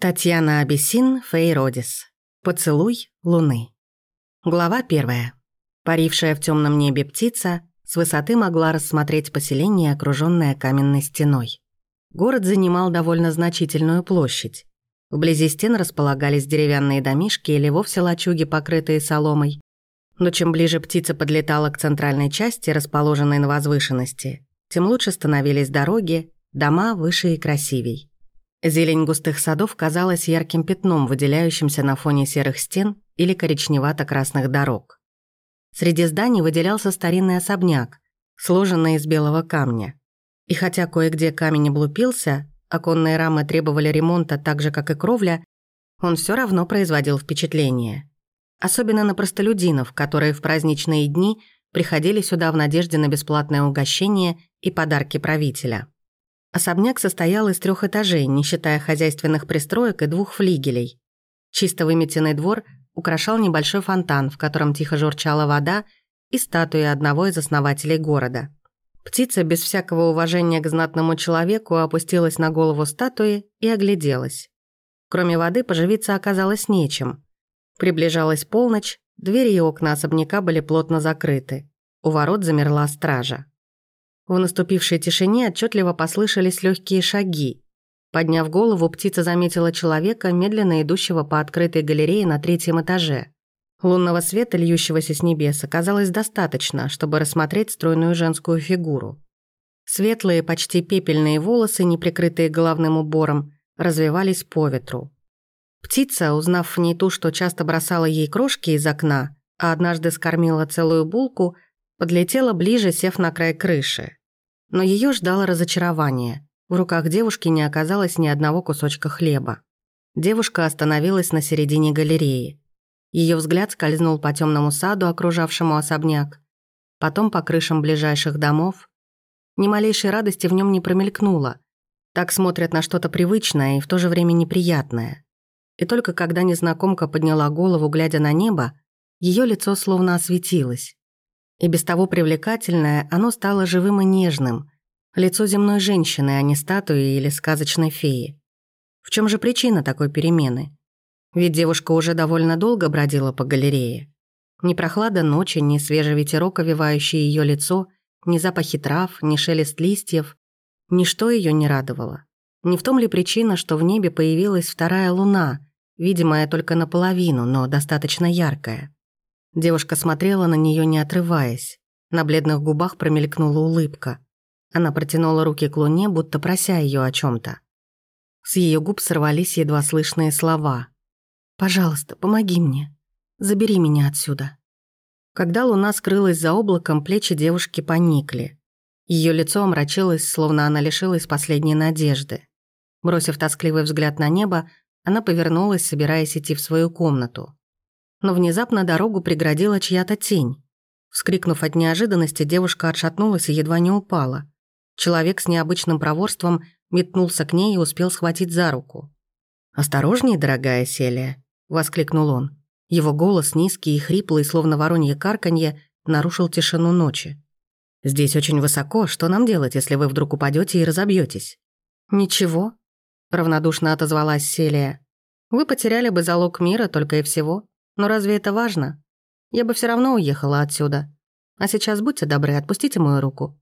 Татьяна Абиссин, Фейродис. Поцелуй Луны. Глава первая. Парившая в темном небе птица с высоты могла рассмотреть поселение, окруженное каменной стеной. Город занимал довольно значительную площадь. Вблизи стен располагались деревянные домишки или вовсе лачуги, покрытые соломой. Но чем ближе птица подлетала к центральной части, расположенной на возвышенности, тем лучше становились дороги, дома выше и красивей. Зелень густых садов казалась ярким пятном, выделяющимся на фоне серых стен или коричневато-красных дорог. Среди зданий выделялся старинный особняк, сложенный из белого камня. И хотя кое-где камень облупился, оконные рамы требовали ремонта так же, как и кровля, он все равно производил впечатление. Особенно на простолюдинов, которые в праздничные дни приходили сюда в надежде на бесплатное угощение и подарки правителя. Особняк состоял из трех этажей, не считая хозяйственных пристроек и двух флигелей. Чисто выметенный двор украшал небольшой фонтан, в котором тихо журчала вода, и статуя одного из основателей города. Птица без всякого уважения к знатному человеку опустилась на голову статуи и огляделась. Кроме воды поживиться оказалось нечем. Приближалась полночь, двери и окна особняка были плотно закрыты. У ворот замерла стража. В наступившей тишине отчетливо послышались легкие шаги. Подняв голову, птица заметила человека, медленно идущего по открытой галерее на третьем этаже. Лунного света, льющегося с небес, оказалось достаточно, чтобы рассмотреть стройную женскую фигуру. Светлые, почти пепельные волосы, не прикрытые головным убором, развивались по ветру. Птица, узнав в ней ту, что часто бросала ей крошки из окна, а однажды скормила целую булку, подлетела ближе, сев на край крыши. Но ее ждало разочарование. В руках девушки не оказалось ни одного кусочка хлеба. Девушка остановилась на середине галереи. Ее взгляд скользнул по темному саду, окружавшему особняк, потом по крышам ближайших домов. Ни малейшей радости в нем не промелькнуло. Так смотрят на что-то привычное и в то же время неприятное. И только когда незнакомка подняла голову, глядя на небо, ее лицо словно осветилось. И без того привлекательное, оно стало живым и нежным. Лицо земной женщины, а не статуи или сказочной феи. В чем же причина такой перемены? Ведь девушка уже довольно долго бродила по галерее. Ни прохлада ночи, ни свежий ветерок, овивающий ее лицо, ни запахи трав, ни шелест листьев. Ничто ее не радовало. Не в том ли причина, что в небе появилась вторая луна, видимая только наполовину, но достаточно яркая? Девушка смотрела на нее, не отрываясь. На бледных губах промелькнула улыбка. Она протянула руки к луне, будто прося ее о чем то С ее губ сорвались едва слышные слова. «Пожалуйста, помоги мне. Забери меня отсюда». Когда луна скрылась за облаком, плечи девушки поникли. Ее лицо омрачилось, словно она лишилась последней надежды. Бросив тоскливый взгляд на небо, она повернулась, собираясь идти в свою комнату но внезапно дорогу преградила чья-то тень. Вскрикнув от неожиданности, девушка отшатнулась и едва не упала. Человек с необычным проворством метнулся к ней и успел схватить за руку. «Осторожней, дорогая Селия», — воскликнул он. Его голос, низкий и хриплый, словно воронье карканье, нарушил тишину ночи. «Здесь очень высоко. Что нам делать, если вы вдруг упадете и разобьетесь? «Ничего», — равнодушно отозвалась Селия. «Вы потеряли бы залог мира только и всего. Но разве это важно? Я бы все равно уехала отсюда. А сейчас будьте добры, отпустите мою руку».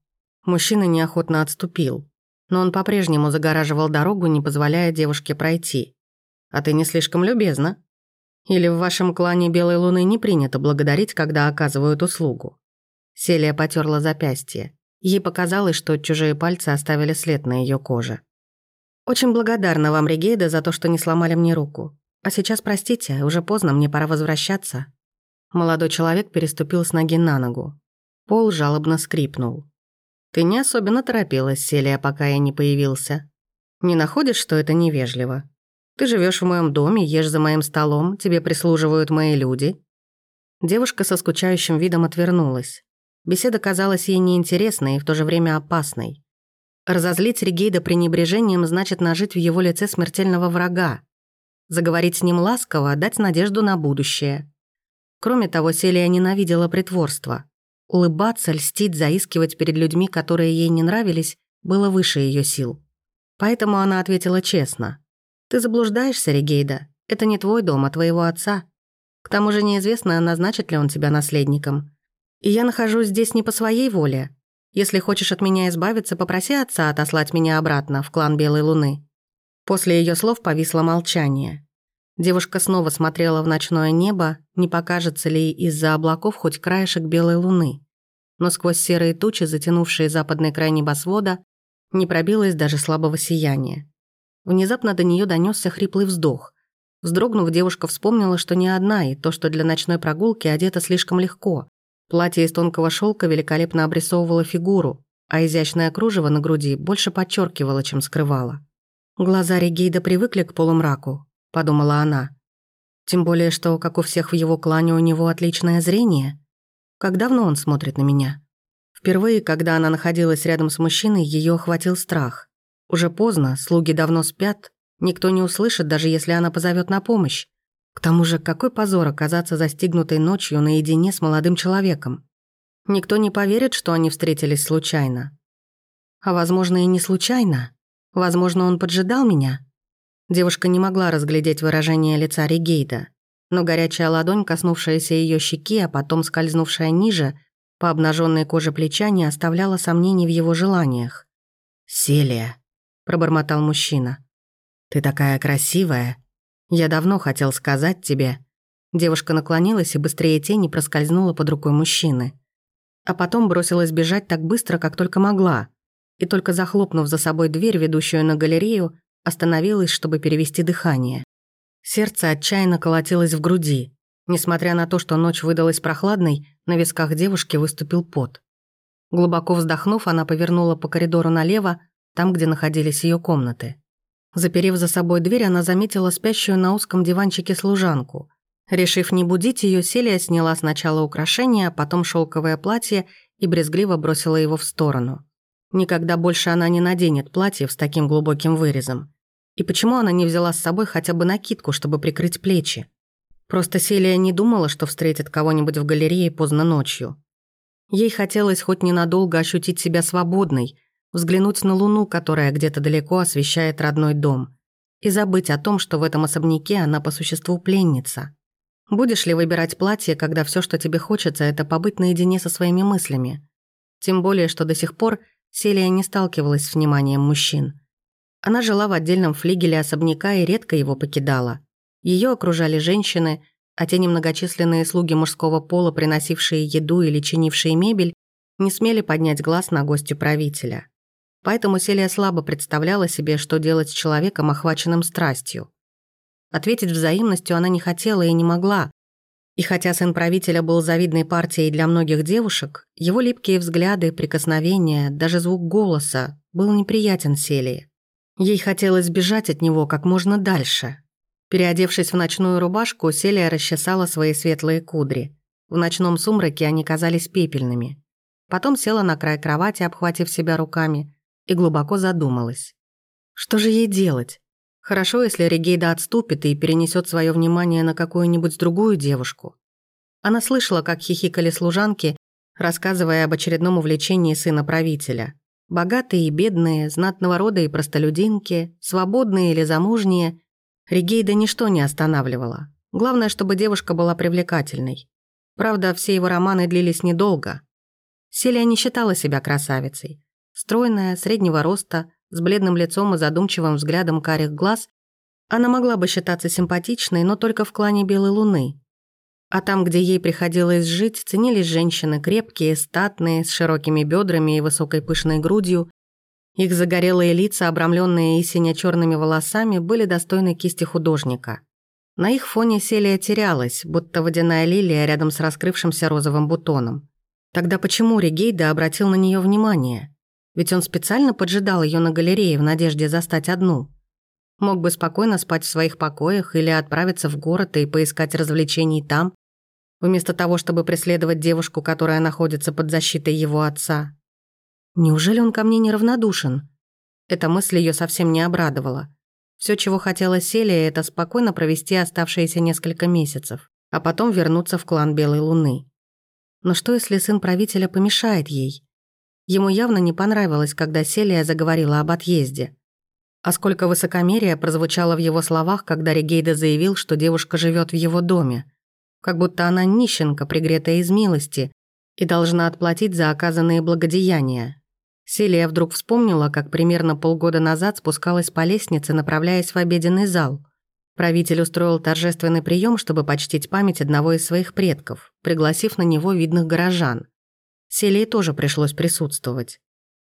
Мужчина неохотно отступил, но он по-прежнему загораживал дорогу, не позволяя девушке пройти. «А ты не слишком любезна. Или в вашем клане Белой Луны не принято благодарить, когда оказывают услугу?» Селия потерла запястье. Ей показалось, что чужие пальцы оставили след на ее коже. «Очень благодарна вам, Регейда, за то, что не сломали мне руку. А сейчас, простите, уже поздно, мне пора возвращаться». Молодой человек переступил с ноги на ногу. Пол жалобно скрипнул. «Ты не особенно торопилась, Селия, пока я не появился. Не находишь, что это невежливо? Ты живешь в моем доме, ешь за моим столом, тебе прислуживают мои люди». Девушка со скучающим видом отвернулась. Беседа казалась ей неинтересной и в то же время опасной. Разозлить Регейда пренебрежением значит нажить в его лице смертельного врага, заговорить с ним ласково, дать надежду на будущее. Кроме того, Селия ненавидела притворство. Улыбаться, льстить, заискивать перед людьми, которые ей не нравились, было выше ее сил. Поэтому она ответила честно. «Ты заблуждаешься, Регейда. Это не твой дом, а твоего отца. К тому же неизвестно, назначит ли он тебя наследником. И я нахожусь здесь не по своей воле. Если хочешь от меня избавиться, попроси отца отослать меня обратно в клан Белой Луны». После ее слов повисло молчание. Девушка снова смотрела в ночное небо, не покажется ли из-за облаков хоть краешек белой луны. Но сквозь серые тучи, затянувшие западный край небосвода, не пробилось даже слабого сияния. Внезапно до нее донесся хриплый вздох. Вздрогнув, девушка вспомнила, что не одна, и то, что для ночной прогулки одета слишком легко. Платье из тонкого шелка великолепно обрисовывало фигуру, а изящное кружево на груди больше подчеркивало, чем скрывало. Глаза Регейда привыкли к полумраку, — подумала она. Тем более, что, как у всех в его клане, у него отличное зрение. Как давно он смотрит на меня? Впервые, когда она находилась рядом с мужчиной, ее охватил страх. Уже поздно, слуги давно спят, никто не услышит, даже если она позовет на помощь. К тому же, какой позор оказаться застигнутой ночью наедине с молодым человеком. Никто не поверит, что они встретились случайно. А возможно, и не случайно. Возможно, он поджидал меня. Девушка не могла разглядеть выражение лица Ригейда, но горячая ладонь, коснувшаяся ее щеки, а потом скользнувшая ниже, по обнаженной коже плеча, не оставляла сомнений в его желаниях. «Селия», — пробормотал мужчина, — «ты такая красивая. Я давно хотел сказать тебе». Девушка наклонилась и быстрее тени проскользнула под рукой мужчины. А потом бросилась бежать так быстро, как только могла. И только захлопнув за собой дверь, ведущую на галерею, остановилась, чтобы перевести дыхание. Сердце отчаянно колотилось в груди. Несмотря на то, что ночь выдалась прохладной, на висках девушки выступил пот. Глубоко вздохнув, она повернула по коридору налево, там, где находились ее комнаты. Заперев за собой дверь, она заметила спящую на узком диванчике служанку. Решив не будить ее, Селия сняла сначала украшение, а потом шелковое платье и брезгливо бросила его в сторону. Никогда больше она не наденет платье с таким глубоким вырезом. И почему она не взяла с собой хотя бы накидку, чтобы прикрыть плечи? Просто Селия не думала, что встретит кого-нибудь в галерее поздно ночью. Ей хотелось хоть ненадолго ощутить себя свободной, взглянуть на луну, которая где-то далеко освещает родной дом, и забыть о том, что в этом особняке она по существу пленница. Будешь ли выбирать платье, когда все, что тебе хочется, это побыть наедине со своими мыслями? Тем более, что до сих пор Селия не сталкивалась с вниманием мужчин. Она жила в отдельном флигеле особняка и редко его покидала. Ее окружали женщины, а те немногочисленные слуги мужского пола, приносившие еду или чинившие мебель, не смели поднять глаз на гостю правителя. Поэтому Селия слабо представляла себе, что делать с человеком, охваченным страстью. Ответить взаимностью она не хотела и не могла. И хотя сын правителя был завидной партией для многих девушек, его липкие взгляды, прикосновения, даже звук голоса был неприятен Селии. Ей хотелось бежать от него как можно дальше. Переодевшись в ночную рубашку, Селия расчесала свои светлые кудри. В ночном сумраке они казались пепельными. Потом села на край кровати, обхватив себя руками, и глубоко задумалась. Что же ей делать? Хорошо, если Регейда отступит и перенесет свое внимание на какую-нибудь другую девушку. Она слышала, как хихикали служанки, рассказывая об очередном увлечении сына правителя. Богатые и бедные, знатного рода и простолюдинки, свободные или замужние. Ригейда ничто не останавливало. Главное, чтобы девушка была привлекательной. Правда, все его романы длились недолго. Селия не считала себя красавицей. Стройная, среднего роста, с бледным лицом и задумчивым взглядом карих глаз, она могла бы считаться симпатичной, но только в клане Белой Луны, а там, где ей приходилось жить, ценились женщины крепкие, статные, с широкими бедрами и высокой пышной грудью. Их загорелые лица, обрамленные и сине-черными волосами, были достойны кисти художника. На их фоне Селия терялась, будто водяная лилия рядом с раскрывшимся розовым бутоном. Тогда почему Ригейда обратил на нее внимание? Ведь он специально поджидал ее на галерее в надежде застать одну. Мог бы спокойно спать в своих покоях или отправиться в город и поискать развлечений там, вместо того, чтобы преследовать девушку, которая находится под защитой его отца. Неужели он ко мне неравнодушен? Эта мысль ее совсем не обрадовала. Все, чего хотела Селия, это спокойно провести оставшиеся несколько месяцев, а потом вернуться в клан Белой Луны. Но что, если сын правителя помешает ей? Ему явно не понравилось, когда Селия заговорила об отъезде. А сколько высокомерия прозвучало в его словах, когда Регейда заявил, что девушка живет в его доме. Как будто она нищенка, пригретая из милости, и должна отплатить за оказанные благодеяния. Селия вдруг вспомнила, как примерно полгода назад спускалась по лестнице, направляясь в обеденный зал. Правитель устроил торжественный прием, чтобы почтить память одного из своих предков, пригласив на него видных горожан. Селии тоже пришлось присутствовать.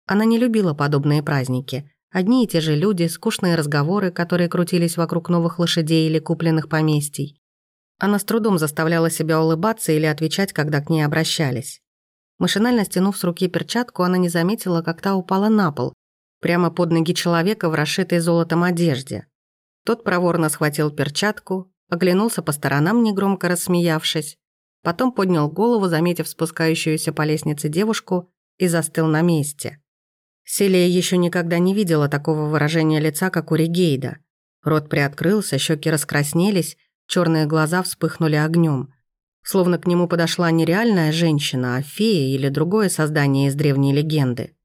Она не любила подобные праздники – Одни и те же люди, скучные разговоры, которые крутились вокруг новых лошадей или купленных поместий. Она с трудом заставляла себя улыбаться или отвечать, когда к ней обращались. Машинально стянув с руки перчатку, она не заметила, как та упала на пол, прямо под ноги человека в расшитой золотом одежде. Тот проворно схватил перчатку, оглянулся по сторонам, негромко рассмеявшись, потом поднял голову, заметив спускающуюся по лестнице девушку, и застыл на месте. Селия еще никогда не видела такого выражения лица, как у Ригейда. Рот приоткрылся, щеки раскраснелись, черные глаза вспыхнули огнем. Словно к нему подошла не реальная женщина, а фея или другое создание из древней легенды.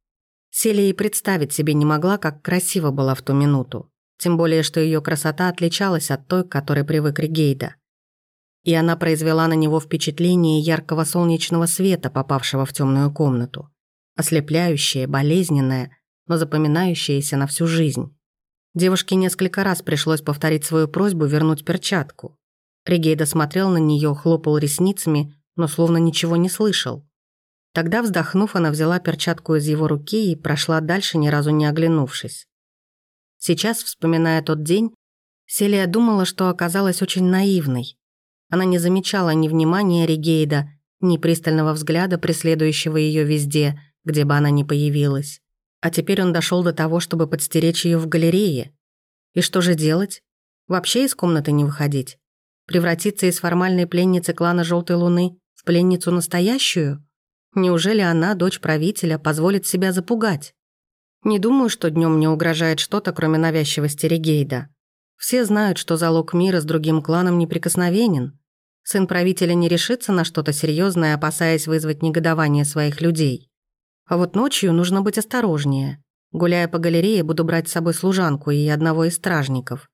Селия и представить себе не могла, как красиво была в ту минуту. Тем более, что ее красота отличалась от той, к которой привык Ригейда. И она произвела на него впечатление яркого солнечного света, попавшего в темную комнату ослепляющее, болезненное, но запоминающееся на всю жизнь. Девушке несколько раз пришлось повторить свою просьбу вернуть перчатку. Ригейда смотрел на нее, хлопал ресницами, но словно ничего не слышал. Тогда, вздохнув, она взяла перчатку из его руки и прошла дальше, ни разу не оглянувшись. Сейчас, вспоминая тот день, Селия думала, что оказалась очень наивной. Она не замечала ни внимания Ригейда, ни пристального взгляда, преследующего ее везде – где бы она ни появилась. А теперь он дошел до того, чтобы подстеречь ее в галерее. И что же делать? Вообще из комнаты не выходить? Превратиться из формальной пленницы клана Желтой Луны в пленницу настоящую? Неужели она, дочь правителя, позволит себя запугать? Не думаю, что днем мне угрожает что-то, кроме навязчивости Регейда. Все знают, что залог мира с другим кланом неприкосновенен. Сын правителя не решится на что-то серьезное, опасаясь вызвать негодование своих людей. А вот ночью нужно быть осторожнее. Гуляя по галерее, буду брать с собой служанку и одного из стражников.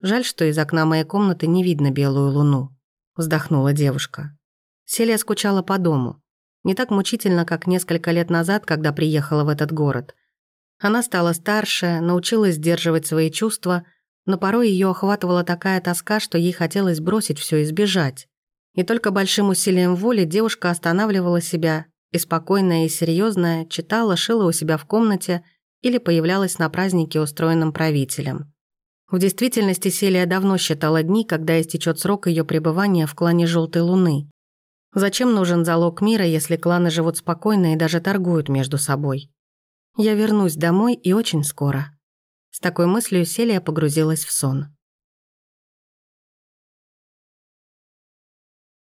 Жаль, что из окна моей комнаты не видно белую луну. Вздохнула девушка. Селия скучала по дому. Не так мучительно, как несколько лет назад, когда приехала в этот город. Она стала старше, научилась сдерживать свои чувства, но порой ее охватывала такая тоска, что ей хотелось бросить все и сбежать. И только большим усилием воли девушка останавливала себя и спокойная и серьезная читала, шила у себя в комнате или появлялась на празднике, устроенном правителем. В действительности Селия давно считала дни, когда истечет срок ее пребывания в клане Желтой Луны. Зачем нужен залог мира, если кланы живут спокойно и даже торгуют между собой? Я вернусь домой и очень скоро. С такой мыслью Селия погрузилась в сон.